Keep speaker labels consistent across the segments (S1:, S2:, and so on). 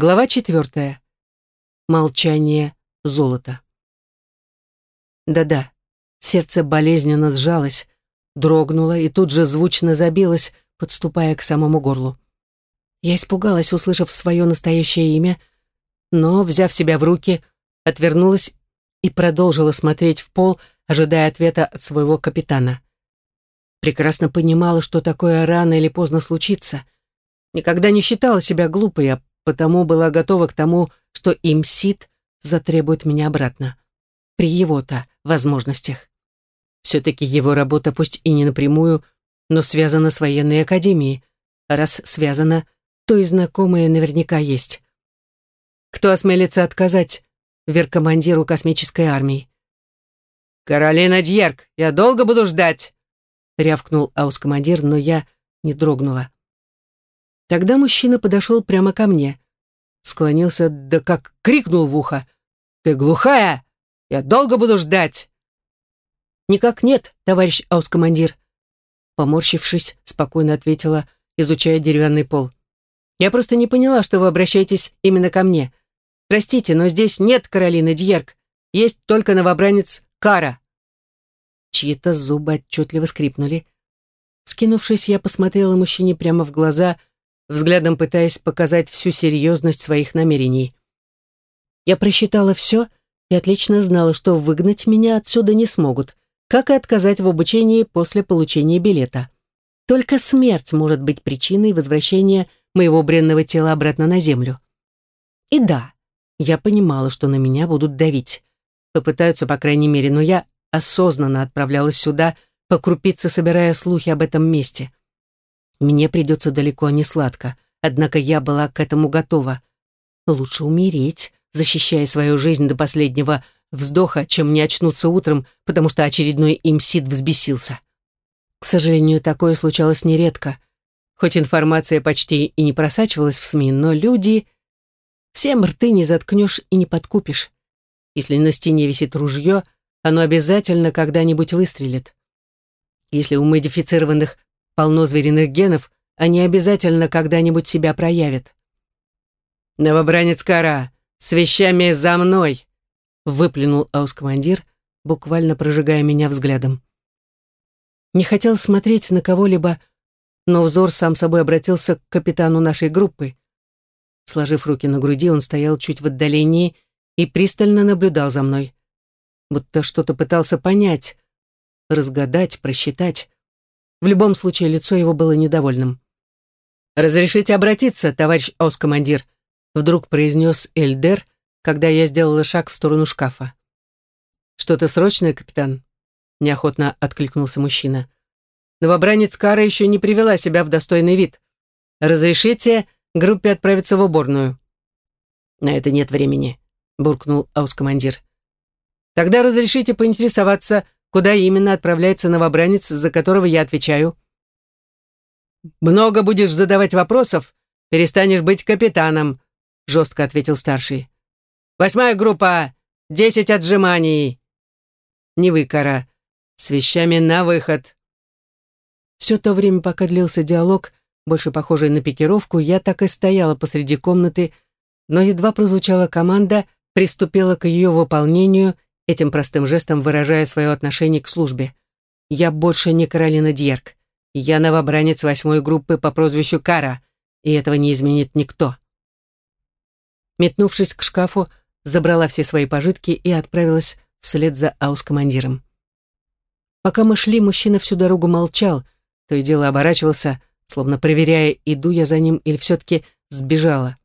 S1: Глава четвертая. Молчание золота. Да-да, сердце болезненно сжалось, дрогнуло и тут же звучно забилось, подступая к самому горлу. Я испугалась, услышав свое настоящее имя, но, взяв себя в руки, отвернулась и продолжила смотреть в пол, ожидая ответа от своего капитана. Прекрасно понимала, что такое рано или поздно случится. Никогда не считала себя глупой, а потому была готова к тому, что имсит затребует меня обратно. При его-то возможностях. Все-таки его работа пусть и не напрямую, но связана с военной академией. Раз связана, то и знакомые наверняка есть. Кто осмелится отказать веркомандиру космической армии?
S2: «Каролина Дьерк, я долго буду ждать!» рявкнул аускомандир, но я не дрогнула. Тогда мужчина подошел прямо ко мне. Склонился, да как крикнул в ухо. «Ты глухая? Я долго буду ждать!» «Никак нет, товарищ аускомандир!» Поморщившись, спокойно ответила, изучая деревянный пол. «Я просто не поняла, что вы обращаетесь именно ко мне. Простите, но здесь нет Каролины Дьерк. Есть только новобранец Кара». Чьи-то зубы отчетливо скрипнули. Скинувшись, я посмотрела мужчине прямо в глаза взглядом пытаясь показать всю серьезность своих намерений. Я просчитала все и отлично знала, что выгнать меня отсюда не смогут, как и отказать в обучении после получения билета. Только смерть может быть причиной возвращения моего бренного тела обратно на землю. И да, я понимала, что на меня будут давить. Попытаются, по крайней мере, но я осознанно отправлялась сюда, по крупице собирая слухи об этом месте. Мне придется далеко не сладко, однако я была к этому готова. Лучше умереть, защищая свою жизнь до последнего вздоха, чем не очнуться утром, потому что очередной имсид взбесился. К сожалению, такое случалось нередко. Хоть информация почти и не просачивалась в СМИ, но люди... Всем рты не заткнешь и не подкупишь. Если на стене висит ружье, оно обязательно когда-нибудь выстрелит. Если у модифицированных полно звериных генов, они обязательно когда-нибудь себя проявят. «Новобранец Кара, с вещами за мной!» выплюнул аускомандир, буквально прожигая меня взглядом. Не хотел смотреть на кого-либо, но взор сам собой обратился к капитану нашей группы. Сложив руки на груди, он стоял чуть в отдалении и пристально наблюдал за мной. Будто что-то пытался понять, разгадать, просчитать. В любом случае, лицо его было недовольным. «Разрешите обратиться, товарищ Оскомандир», вдруг произнес Эльдер, когда я сделала шаг в сторону шкафа. «Что-то срочное, капитан?» неохотно откликнулся мужчина. «Новобранец Кара еще не привела себя в достойный вид. Разрешите группе отправиться в уборную?» «На это нет времени», буркнул аускомандир. «Тогда разрешите поинтересоваться, Куда именно отправляется новобранец, за которого я отвечаю? «Много будешь задавать вопросов, перестанешь быть капитаном», жестко ответил старший. «Восьмая группа, десять отжиманий». «Не вы, Кара, с вещами на выход». Все то время, пока длился диалог, больше похожий на пикировку, я так и стояла посреди комнаты, но едва прозвучала команда, приступила к ее выполнению этим простым жестом выражая свое отношение к службе. «Я больше не Каролина Дьерк. Я новобранец восьмой группы по прозвищу Кара, и этого не изменит никто». Метнувшись к шкафу, забрала все свои пожитки и отправилась вслед за аус-командиром. Пока мы шли, мужчина всю дорогу молчал, то и дело оборачивался, словно проверяя, иду я за ним или все-таки сбежала.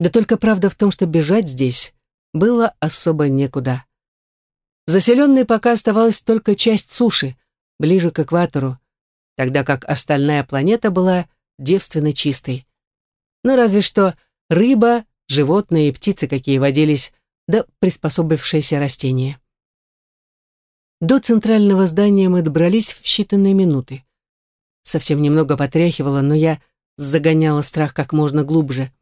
S2: Да только правда в том, что бежать здесь было особо некуда. Заселенной пока оставалась только часть суши, ближе к экватору, тогда как остальная планета была девственно чистой. Ну, разве что рыба, животные и птицы, какие водились, да приспособившиеся растения. До центрального здания мы добрались в считанные минуты. Совсем немного потряхивало, но я загоняла страх как можно глубже.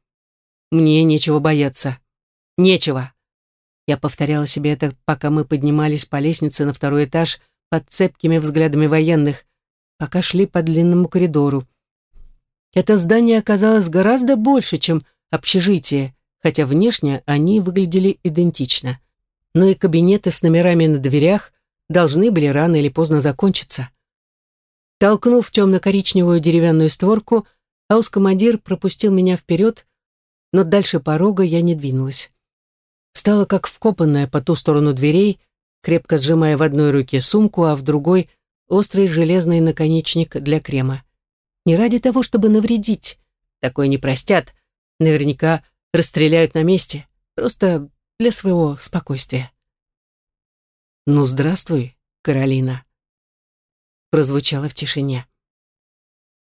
S2: Мне нечего бояться. Нечего. Я повторяла себе это, пока мы поднимались по лестнице на второй этаж под цепкими взглядами военных, пока шли по длинному коридору. Это здание оказалось гораздо больше, чем
S1: общежитие, хотя внешне они выглядели идентично. Но и кабинеты с номерами на дверях должны были рано или поздно закончиться. Толкнув темно-коричневую деревянную створку, аус-командир пропустил меня вперед, но дальше порога я не двинулась. Стала как вкопанная по ту сторону дверей, крепко сжимая в одной руке сумку, а в другой — острый железный наконечник для крема. Не ради того, чтобы навредить. Такое не простят. Наверняка расстреляют на месте. Просто для своего спокойствия. «Ну, здравствуй, Каролина», — прозвучало в тишине.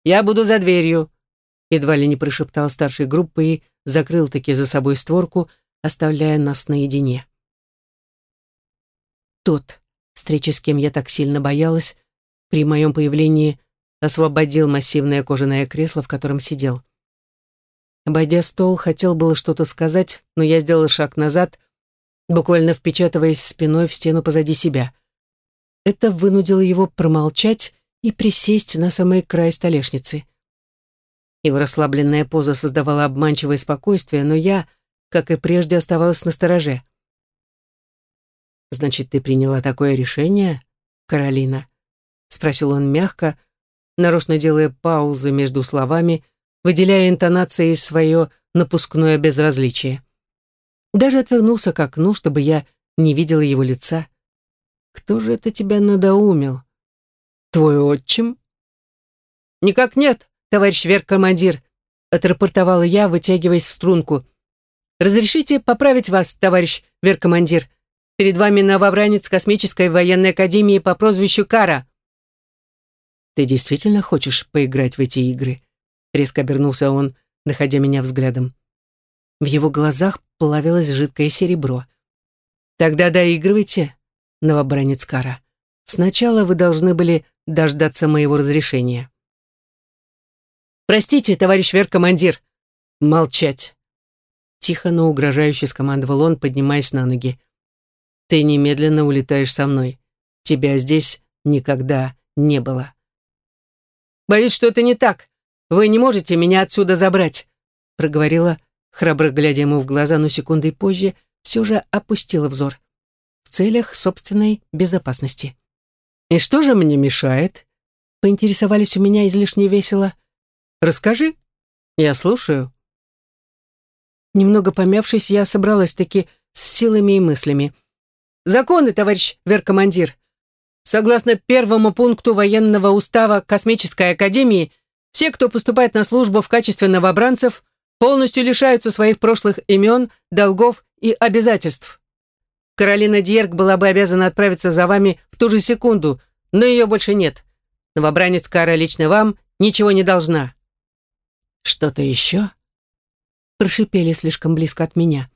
S1: «Я буду за дверью», — едва ли не прошептал старшей группы и закрыл-таки за собой створку, оставляя нас наедине. Тот, встречи с кем я так сильно боялась, при моем появлении освободил массивное кожаное кресло, в котором сидел. Обойдя стол, хотел было что-то сказать, но я сделал шаг назад, буквально впечатываясь спиной в стену позади себя. Это вынудило его промолчать и присесть на самый край столешницы. Его расслабленная поза создавала обманчивое спокойствие, но я, как и прежде, оставалась на стороже. «Значит, ты приняла такое решение, Каролина?» — спросил он мягко, нарочно делая паузы между словами, выделяя интонацией свое напускное безразличие. Даже отвернулся к окну, чтобы я не видела его лица. «Кто же это тебя надоумил? Твой отчим?» «Никак нет, товарищ верх-командир», отрапортовала я, вытягиваясь в струнку. «Разрешите поправить вас, товарищ верх-командир? Перед вами новобранец Космической военной академии по прозвищу Кара». «Ты действительно хочешь поиграть в эти игры?» Резко обернулся он, находя меня взглядом. В его глазах плавилось жидкое серебро. «Тогда доигрывайте, новобранец Кара. Сначала вы должны были дождаться моего разрешения». «Простите, товарищ веркомандир!» «Молчать!» Тихо, но угрожающе скомандовал он, поднимаясь на ноги. «Ты немедленно улетаешь со мной. Тебя здесь никогда не было». «Боюсь, что это не так. Вы не можете меня отсюда забрать», проговорила, храбро глядя ему в глаза, но секундой позже все же опустила взор. В целях собственной безопасности. «И что же мне мешает?» Поинтересовались у меня излишне весело. «Расскажи. Я слушаю». Немного помявшись, я собралась-таки с силами и мыслями. «Законы, товарищ веркомандир. Согласно первому пункту военного устава Космической Академии, все, кто поступает на службу в качестве новобранцев, полностью лишаются своих прошлых имен, долгов и обязательств. Каролина Дьерк была бы обязана отправиться за вами в ту же секунду, но ее больше нет. Новобранец Кара лично вам ничего не должна. Что-то еще? Прошипели слишком близко от меня.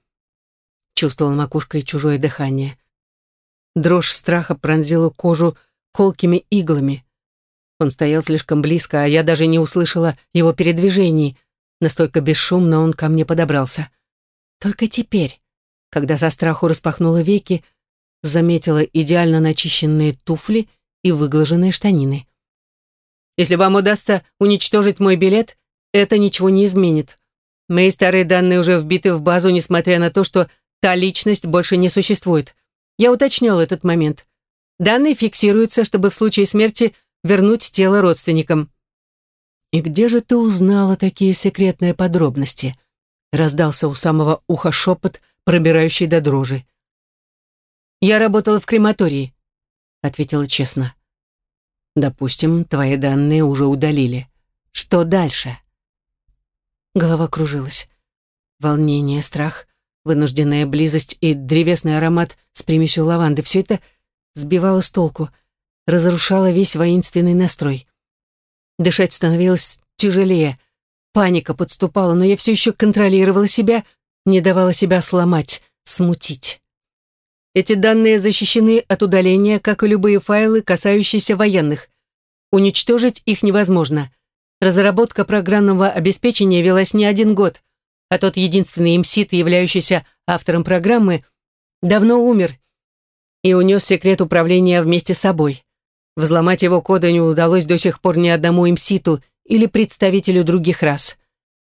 S1: Чувствовала макушкой чужое дыхание. Дрожь страха пронзила кожу колкими иглами. Он стоял слишком близко, а я даже не услышала его передвижений. Настолько бесшумно он ко мне подобрался. Только теперь, когда со страху распахнула веки, заметила идеально начищенные туфли и выглаженные штанины. «Если вам удастся уничтожить мой билет, это ничего не изменит. Мои старые данные уже вбиты в базу, несмотря на то, что та личность больше не существует. Я уточнял этот момент. Данные фиксируются, чтобы в случае смерти вернуть тело родственникам. «И где же ты узнала такие секретные подробности?» раздался у самого уха шепот, пробирающий до дрожи. «Я работала в крематории», — ответила честно. «Допустим, твои данные уже удалили. Что дальше?» Голова кружилась. Волнение, страх, вынужденная близость и древесный аромат с примесью лаванды — все это сбивало с толку — разрушала весь воинственный настрой. Дышать становилось тяжелее. Паника подступала, но я все еще контролировала себя, не давала себя сломать, смутить. Эти данные защищены от удаления, как и любые файлы, касающиеся военных. Уничтожить их невозможно. Разработка программного обеспечения велась не один год, а тот единственный имсит, являющийся автором программы, давно умер и унес секрет управления вместе с собой. Взломать его коды не удалось до сих пор ни одному имситу или представителю других рас.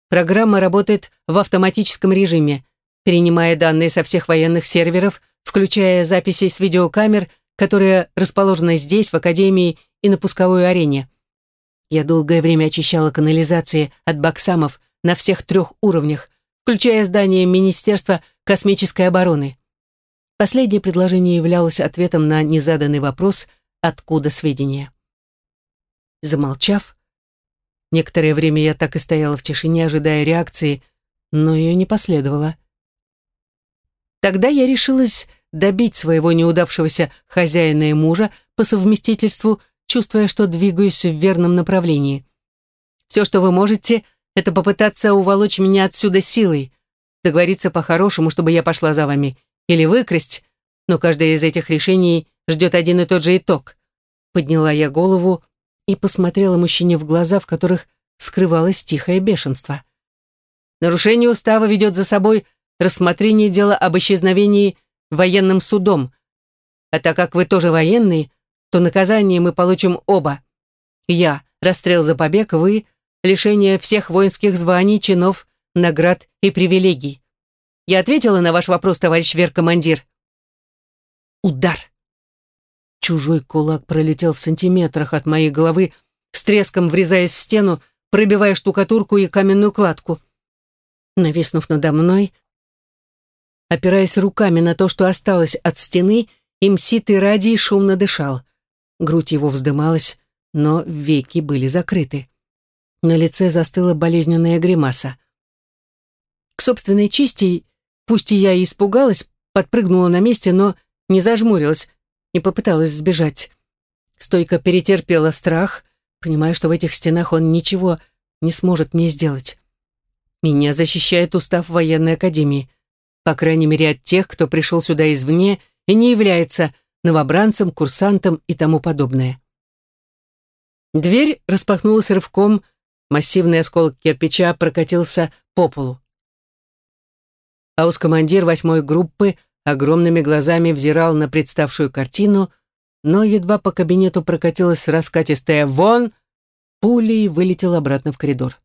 S1: Программа работает в автоматическом режиме, перенимая данные со всех военных серверов, включая записи с видеокамер, которые расположены здесь, в Академии и на пусковой арене. Я долгое время очищала канализации от баксамов на всех трех уровнях, включая здание Министерства космической обороны. Последнее предложение являлось ответом на незаданный вопрос «Откуда сведения?». Замолчав, некоторое время я так и стояла в тишине, ожидая реакции, но ее не последовало. Тогда я решилась добить своего неудавшегося хозяина и мужа по совместительству, чувствуя, что двигаюсь в верном направлении. Все, что вы можете, это попытаться уволочь меня отсюда силой, договориться по-хорошему, чтобы я пошла за вами, или выкрасть, но каждое из этих решений ждет один и тот же итог. Подняла я голову и посмотрела мужчине в глаза, в которых скрывалось тихое бешенство. Нарушение устава ведет за собой рассмотрение дела об исчезновении военным судом. А так как вы тоже военный, то наказание мы получим оба. Я – расстрел за побег, вы – лишение всех воинских званий, чинов, наград и привилегий. Я ответила на ваш вопрос, товарищ веркомандир. Удар. Чужой кулак пролетел в сантиметрах от моей головы, с треском врезаясь в стену, пробивая штукатурку и каменную кладку. Нависнув надо мной, опираясь руками на то, что осталось от стены, имсит и радий шумно дышал. Грудь его вздымалась, но веки были закрыты. На лице застыла болезненная гримаса. К собственной чести, пусть и я и испугалась, подпрыгнула на месте, но не зажмурилась, не попыталась сбежать. Стойко перетерпела страх, понимая, что в этих стенах он ничего не сможет мне сделать. Меня защищает устав военной академии, по крайней мере от тех, кто пришел сюда извне и не является новобранцем, курсантом и тому подобное. Дверь распахнулась рывком, массивный осколок кирпича прокатился по полу. Аус-командир восьмой группы огромными глазами взирал на представшую картину, но едва по кабинету прокатилась раскатистая «Вон!», пулей вылетел обратно в коридор.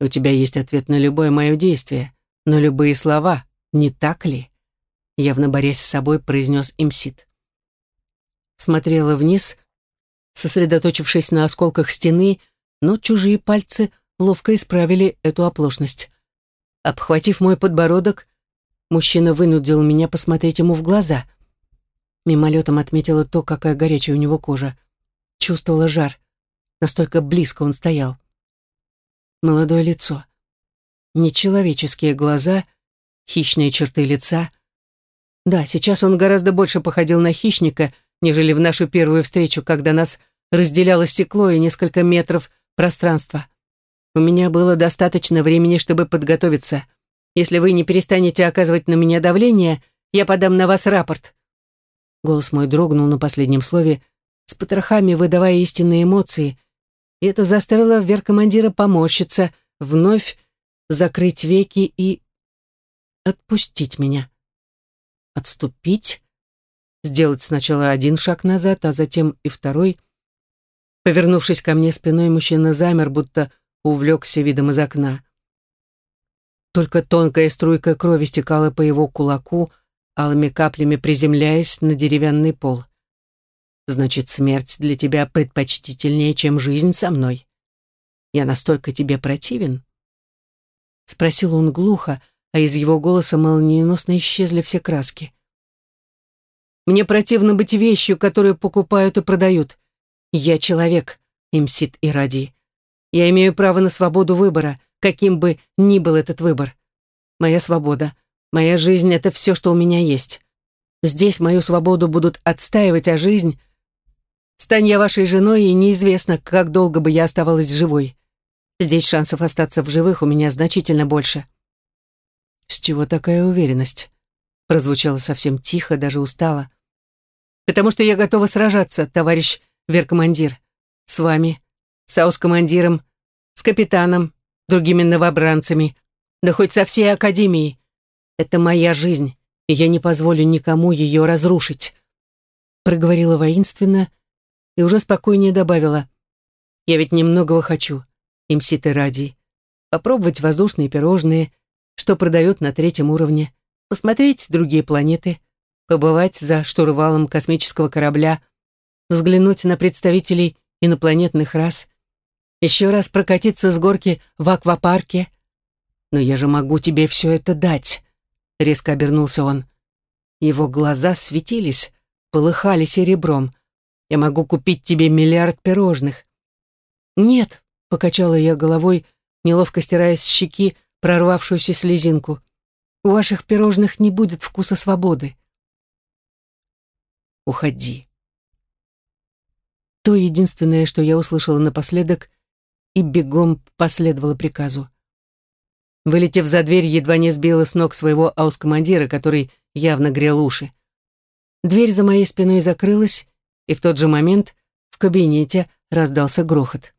S1: «У тебя есть ответ на любое мое действие, но любые слова, не так ли?» Явно борясь с собой, произнес имсит. Смотрела вниз, сосредоточившись на осколках стены, но чужие пальцы ловко исправили эту оплошность. Обхватив мой подбородок, мужчина вынудил меня посмотреть ему в глаза. Мимолетом отметила то, какая горячая у него кожа. Чувствовала жар. Настолько близко он стоял. Молодое лицо. Нечеловеческие глаза, хищные черты лица — да, сейчас он гораздо больше походил на хищника, нежели в нашу первую встречу, когда нас разделяло стекло и несколько метров пространства. У меня было достаточно времени, чтобы подготовиться. Если вы не перестанете оказывать на меня давление, я подам на вас рапорт. Голос мой дрогнул на последнем слове, с потрохами выдавая истинные эмоции, и это заставило веркомандира поморщиться, вновь закрыть веки и отпустить меня отступить, сделать сначала один шаг назад, а затем и второй. Повернувшись ко мне спиной, мужчина замер, будто увлекся видом из окна. Только тонкая струйка крови стекала по его кулаку, алыми каплями приземляясь на деревянный пол. «Значит, смерть для тебя предпочтительнее, чем жизнь со мной. Я настолько тебе противен?» Спросил он глухо, а из его голоса молниеносно исчезли все краски. «Мне противно быть вещью, которую покупают и продают. Я человек, имсит ради. Я имею право на свободу выбора, каким бы ни был этот выбор. Моя свобода, моя жизнь — это все, что у меня есть. Здесь мою свободу будут отстаивать, а жизнь... Стань я вашей женой, и неизвестно, как долго бы я оставалась живой. Здесь шансов остаться в живых у меня значительно больше. «С чего такая уверенность?» Прозвучало совсем тихо, даже устало. «Потому что я готова сражаться, товарищ веркомандир. С вами, с аус-командиром, с капитаном, другими новобранцами, да хоть со всей академией. Это моя жизнь, и я не позволю никому ее разрушить», проговорила воинственно и уже спокойнее добавила. «Я ведь немногого хочу, имситы ради. попробовать воздушные пирожные, что продают на третьем уровне, посмотреть другие планеты, побывать за штурвалом космического корабля, взглянуть на представителей инопланетных рас, еще раз прокатиться с горки в аквапарке. Но я же могу тебе все это дать, резко обернулся он. Его глаза светились, полыхали серебром. Я могу купить тебе миллиард пирожных. Нет, покачала я головой, неловко стирая с щеки прорвавшуюся слезинку. У ваших пирожных не будет вкуса свободы. Уходи. То единственное, что я услышала напоследок, и бегом последовала приказу. Вылетев за дверь, едва не сбила с ног своего аускомандира, который явно грел уши. Дверь за моей спиной закрылась, и в тот же момент в кабинете раздался грохот.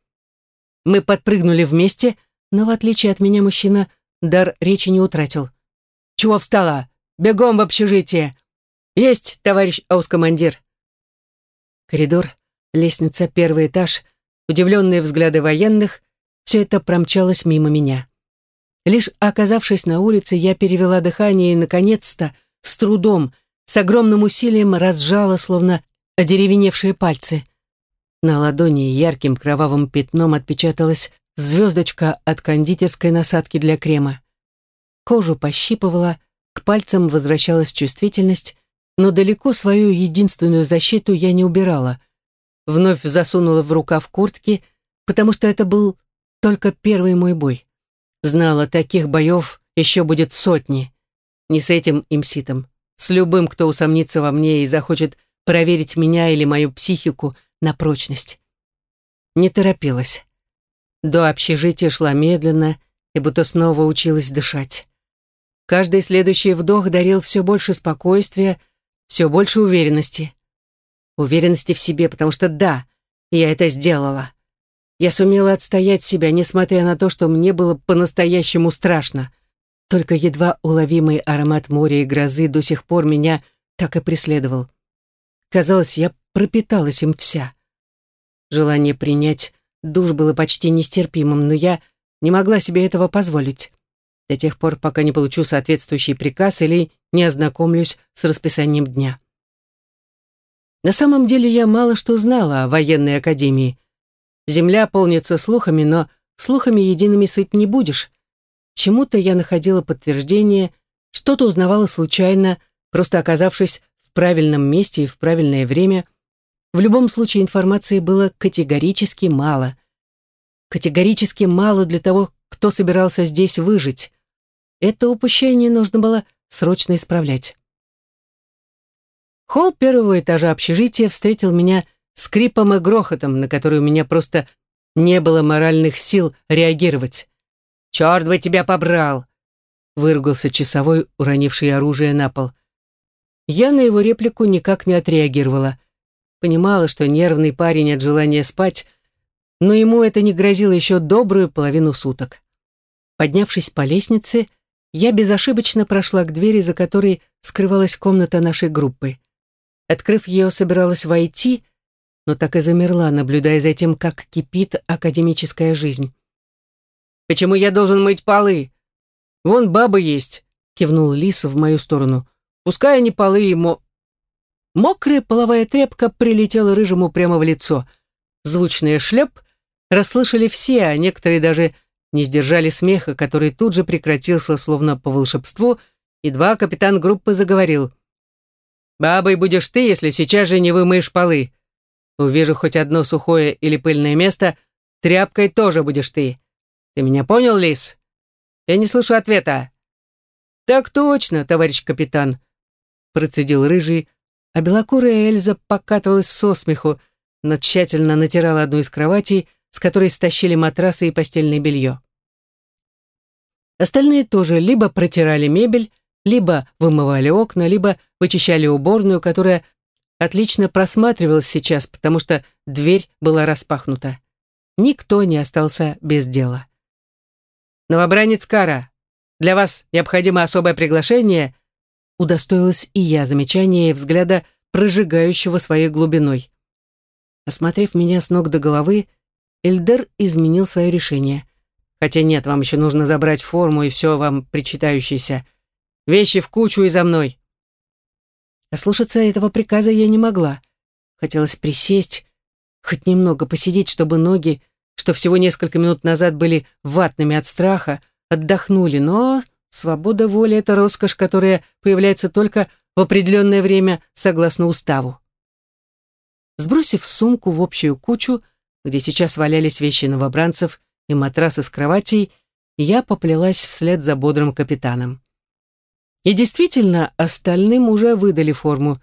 S1: Мы подпрыгнули вместе, но в отличие от меня мужчина дар речи не утратил. «Чего встала? Бегом в общежитие!» «Есть, товарищ аускомандир!» Коридор, лестница, первый этаж, удивленные взгляды военных — все это промчалось мимо меня. Лишь оказавшись на улице, я перевела дыхание и, наконец-то, с трудом, с огромным усилием разжала, словно одеревеневшие пальцы. На ладони ярким кровавым пятном отпечаталась звездочка от кондитерской насадки для крема. Кожу пощипывала, к пальцам возвращалась чувствительность, но далеко свою единственную защиту я не убирала. Вновь засунула в рукав куртки, потому что это был только первый мой бой. Знала, таких боев еще будет сотни. Не с этим имситом, с любым, кто усомнится во мне и захочет проверить меня или мою психику на прочность. Не торопилась. До общежития шла медленно и будто снова училась дышать. Каждый следующий вдох дарил все больше спокойствия, все больше уверенности. Уверенности в себе, потому что да, я это сделала. Я сумела отстоять себя, несмотря на то, что мне было по-настоящему страшно. Только едва уловимый аромат моря и грозы до сих пор меня так и преследовал. Казалось, я пропиталась им вся. Желание принять душ было почти нестерпимым, но я не могла себе этого позволить. До тех пор, пока не получу соответствующий приказ или не ознакомлюсь с расписанием дня. На самом деле я мало что знала о военной академии. Земля полнится слухами, но слухами едиными сыт не будешь. Чему-то я находила подтверждение, что-то узнавала случайно, просто оказавшись в правильном месте и в правильное время. В любом случае информации было категорически мало. Категорически мало для того, кто собирался здесь выжить. Это упущение нужно было срочно исправлять. Холл первого этажа общежития встретил меня скрипом и грохотом, на который у меня просто не было моральных сил реагировать. «Черт бы тебя побрал!» — выругался часовой, уронивший оружие на пол. Я на его реплику никак не отреагировала. Понимала, что нервный парень от желания спать, но ему это не грозило еще добрую половину суток. Поднявшись по лестнице, я безошибочно прошла к двери, за которой скрывалась комната нашей группы. Открыв ее, собиралась войти, но так и замерла, наблюдая за тем, как кипит академическая жизнь. «Почему я должен мыть полы? Вон баба есть», — кивнул Лис в мою сторону. «Пускай они полы мо...» Мокрая половая тряпка прилетела рыжему прямо в лицо. Звучный шлеп расслышали все, а некоторые даже не сдержали смеха, который тут же прекратился, словно по волшебству, едва капитан группы заговорил. «Бабой будешь ты, если сейчас же не вымоешь полы. Увижу хоть одно сухое или пыльное место, тряпкой тоже будешь ты. Ты меня понял, Лис? Я не слышу ответа». «Так точно, товарищ капитан», — процедил рыжий, а белокурая Эльза покатывалась со смеху, но тщательно натирала одну из кроватей, с которой стащили матрасы и постельное белье. Остальные тоже либо протирали мебель, либо вымывали окна, либо вычищали уборную, которая отлично просматривалась сейчас, потому что дверь была распахнута. Никто не остался без дела. «Новобранец Кара, для вас необходимо особое приглашение», удостоилась и я замечания и взгляда, прожигающего своей глубиной. Осмотрев меня с ног до головы, Эльдер изменил свое решение.
S2: Хотя нет, вам еще нужно забрать форму и все вам причитающееся. Вещи в кучу и за мной.
S1: Ослушаться этого приказа я не могла. Хотелось присесть, хоть немного посидеть, чтобы ноги, что всего несколько минут назад были ватными от страха, отдохнули, но свобода воли — это роскошь, которая появляется только в определенное время согласно уставу. Сбросив сумку в общую кучу, где сейчас валялись вещи новобранцев и матрасы с кроватей, я поплелась вслед за бодрым капитаном. И действительно, остальным уже выдали форму.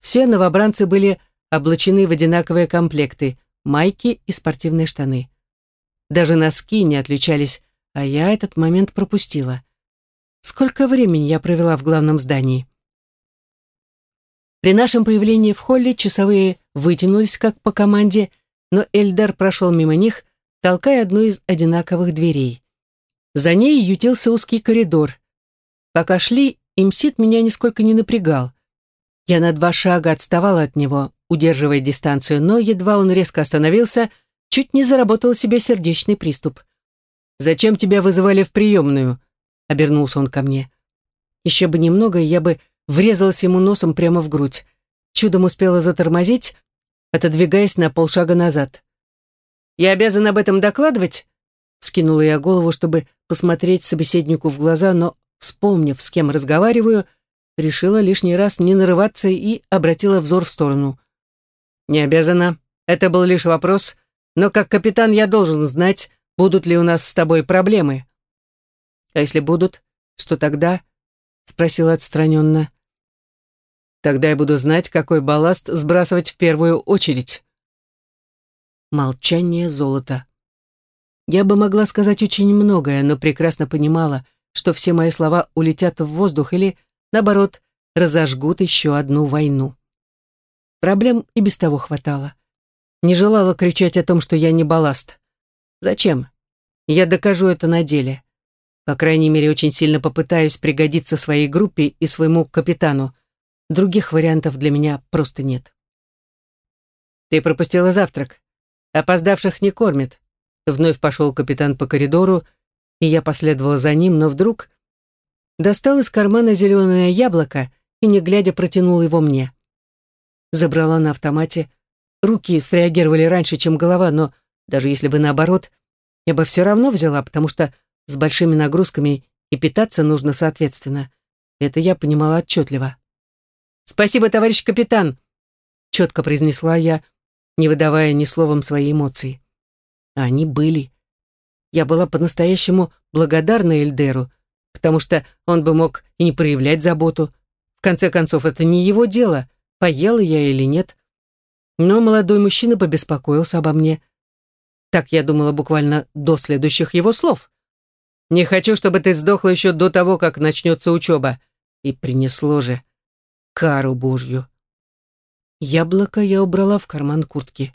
S1: Все новобранцы были облачены в одинаковые комплекты – майки и спортивные штаны. Даже носки не отличались, а я этот момент пропустила. Сколько времени я провела в главном здании? При нашем появлении в холле часовые вытянулись как по команде, но Эльдар прошел мимо них, толкая одну из одинаковых дверей. За ней ютился узкий коридор. Пока шли, имсит меня нисколько не напрягал. Я на два шага отставала от него, удерживая дистанцию, но едва он резко остановился, чуть не заработал себе сердечный приступ. «Зачем тебя вызывали в приемную?» — обернулся он ко мне. Еще бы немного, я бы врезалась ему носом прямо в грудь. Чудом успела затормозить, отодвигаясь на полшага назад. «Я обязан об этом докладывать?» Скинула я голову, чтобы посмотреть собеседнику в глаза, но, вспомнив, с кем разговариваю, решила лишний раз не нарываться и обратила взор в сторону. «Не обязана. Это был лишь вопрос, но как капитан я должен знать, будут ли у нас с тобой проблемы». «А если будут, что тогда?» — спросила отстраненно. «Тогда я буду знать, какой балласт сбрасывать в первую очередь». Молчание золота. Я бы могла сказать очень многое, но прекрасно понимала, что все мои слова улетят в воздух или, наоборот, разожгут еще одну войну. Проблем и без того хватало. Не желала кричать о том, что я не балласт. Зачем? Я докажу это на деле. По крайней мере, очень сильно попытаюсь пригодиться своей группе и своему капитану. Других вариантов для меня просто нет. Ты пропустила завтрак. Опоздавших не кормят. Вновь пошел капитан по коридору, и я последовала за ним, но вдруг достал из кармана зеленое яблоко и, не глядя, протянул его мне. Забрала на автомате. Руки среагировали раньше, чем голова, но даже если бы наоборот, я бы все равно взяла, потому что с большими нагрузками и питаться нужно соответственно. Это я понимала отчетливо. «Спасибо, товарищ капитан!» четко произнесла я, не выдавая ни словом свои эмоции. А они были. Я была по-настоящему благодарна Эльдеру, потому что он бы мог и не проявлять заботу. В конце концов, это не его дело, поела я или нет. Но молодой мужчина побеспокоился обо мне. Так я думала буквально до следующих его слов. Не хочу, чтобы ты сдохла еще до того, как начнется учеба. И принесло же кару Божью. Яблоко я убрала в карман куртки.